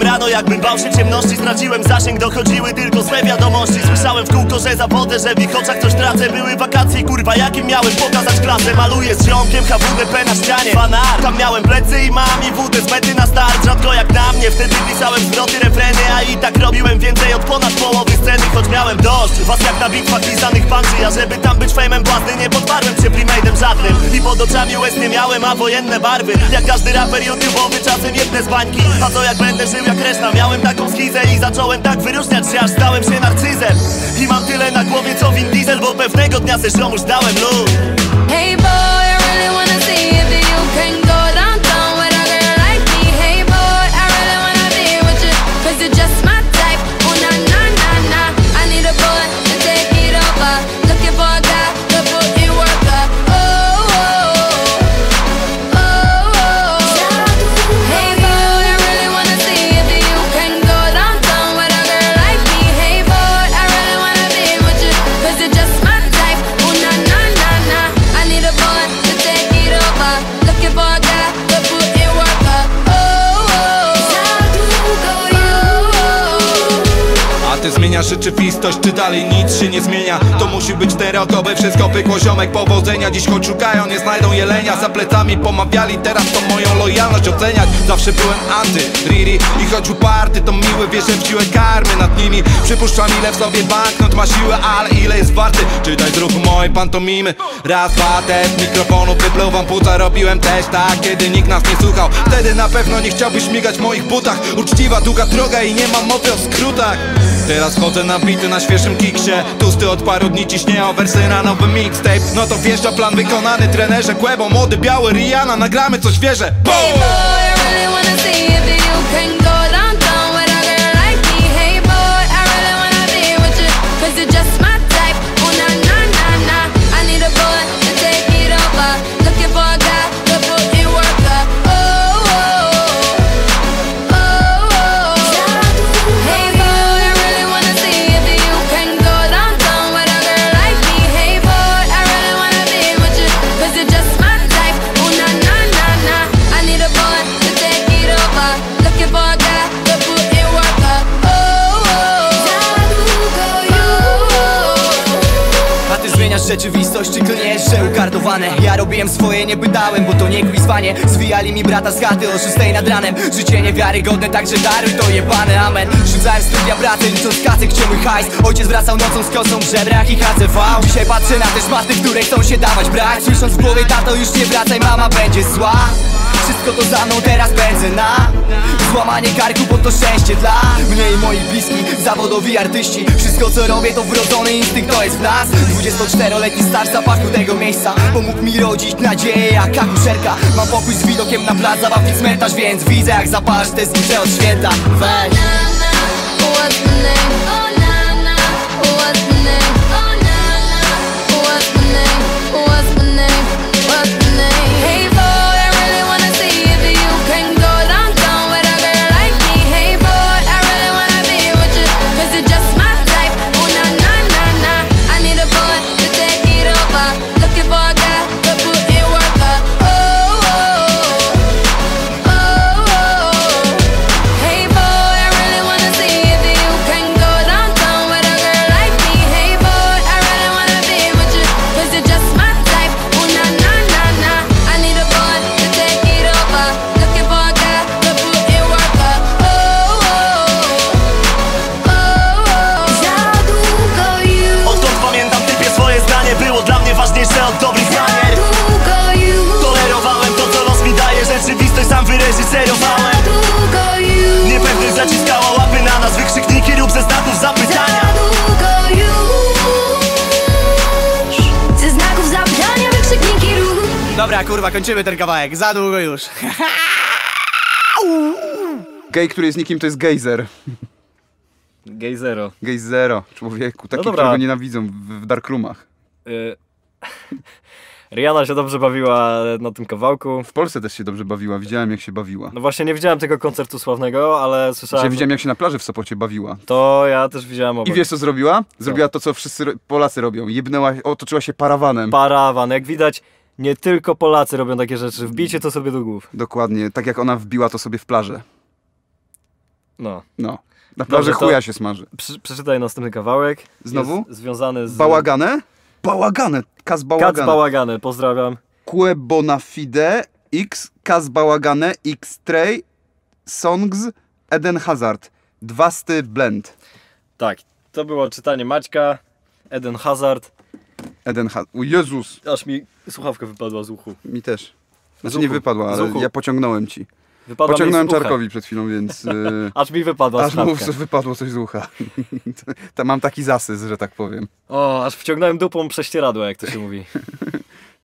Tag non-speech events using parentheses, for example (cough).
Wstawałem rano jakbym bał się ciemności. Straciłem zasięg, dochodziły tylko złe wiadomości. Słyszałem w kółko, że zawodę, że w ich oczach coś tracę. Były wakacje, kurwa, jakim miałem pokazać klasę. Maluję z ziomkiem HWDP na ścianie. Fanar, tam miałem plecy i mam i wódę z mety na start. Rzadko jak na mnie, wtedy pisałem zwroty, refreny A i tak robiłem więcej od ponad połowy sceny. Choć miałem dość, was jak na bitwach pisanych panczy Ja żeby tam być fejmem błazny, nie podparłem się premade'em żadnym. I pod oczami łez nie miałem, a wojenne barwy. Jak każdy raper YouTube'owy, czasem jedne z bańki. A to jak będę żył jak reszta, miałem taką schizę I zacząłem tak wyróżniać się, aż stałem się narcyzem. I mam tyle na głowie co Vin Diesel, bo pewnego dnia se ziomuś dałem luz ty zmieniasz rzeczywistość, czy dalej nic się nie zmienia? To musi być stereotypowe, wszystko pykło ziomek Powodzenia. Dziś choć szukają, nie znajdą jelenia. Za plecami pomawiali, teraz to moją lojalność oceniać. Zawsze byłem anty, riri I choć uparty, to miły, wierzę w siłę karmy nad nimi. Przypuszczam ile w sobie banknot ma siłę, ale ile jest warty. Czytaj z ruchu mojej pantomimy. Raz, dwa, test mikrofonu, wypluwam płuca. Robiłem też tak, kiedy nikt nas nie słuchał. Wtedy na pewno nie chciałbyś śmigać w moich butach. Uczciwa, długa droga i nie mam mowy o skrótach Teraz chodzę na bity na świeżym kiksie. Tusty od paru dni ciśnie o wersy na nowy mixtape. No to wjeżdża plan wykonany trenerze Kłebo, młody, biały, Rihanna. Nagramy coś świeże. Boom! Hey boy, I really wanna see if you can go downtown ty zmieniasz rzeczywistość, czy to nie jest, że ukartowane? Ja robiłem swoje, nie pytałem, bo to nie kwizwanie Zwijali mi brata z chaty o 6 nad ranem. Życie niewiarygodne, także daruj to jebane, amen. Rzucałem studia braty, licząc kasy, gdzie mój hajs. Ojciec wracał nocą z kosą w żebrach i HCV Dzisiaj patrzę na te szmaty, które chcą się dawać brać. Słysząc w głowie, tato już nie wracaj, mama będzie zła wszystko to za mną teraz benzyna. Złamanie karku, bo to szczęście dla mnie i moich bliskich Zawodowi artyści. Wszystko co robię to wrodzony instynkt, to jest w nas. 24-letni star zapachu tego miejsca. Pomógł mi rodzić nadzieję jak akuszerka. Mam pokój z widokiem na plac zabaw i cmentarz Więc widzę jak zapalasz te znicze od święta. Weź wyreżyserowałem Niepewność zaciskała łapy na nas Wykrzykniki lub ze znaków zapytania Ze znaków zapytania wykrzykniki ruch Dobra kurwa, kończymy ten kawałek, za długo już (laughs) Gej, który jest nikim, to jest gejzer. Gay Zero. Gej zero, człowieku. Taki, dobra. którego nienawidzą w, w darkroomach. Y... Rihanna się dobrze bawiła na tym kawałku. W Polsce też się dobrze bawiła, widziałem jak się bawiła. No właśnie nie widziałem tego koncertu sławnego, ale słyszałem... Ja widziałem jak się na plaży w Sopocie bawiła. To ja też widziałem obok. I wiesz co zrobiła? Zrobiła to, co wszyscy Polacy robią. Jebnęła, otoczyła się parawanem. Parawan. Jak widać, nie tylko Polacy robią takie rzeczy. Wbijcie to sobie do głów. Dokładnie, tak jak ona wbiła to sobie w plażę. No. No. Naprawdę Dobrze, to- chuja się smaży. Przy, przeczytaj następny kawałek. Znowu? Jest związany z... Bałagane? Bałagane. Kaz bałagane. Bałagany, pozdrawiam. Que bona fide. X. Kaz bałagane. X. Tray. Songs. Eden Hazard. Dwasty blend. Tak, to było czytanie Maćka, Eden Hazard. Eden Hazard. Jezus. Aż mi słuchawka wypadła z uchu. Mi też. Znaczy nie wypadła, ale ja pociągnąłem ci. Wypadła Pociągnąłem. Czarkowi przed chwilą, więc... Yy, (laughs) Aż mi wypadła aż mu (laughs) wypadło coś z ucha. (laughs) Mam taki zasys, że tak powiem. O, aż wciągnąłem dupą prześcieradło, jak to się mówi.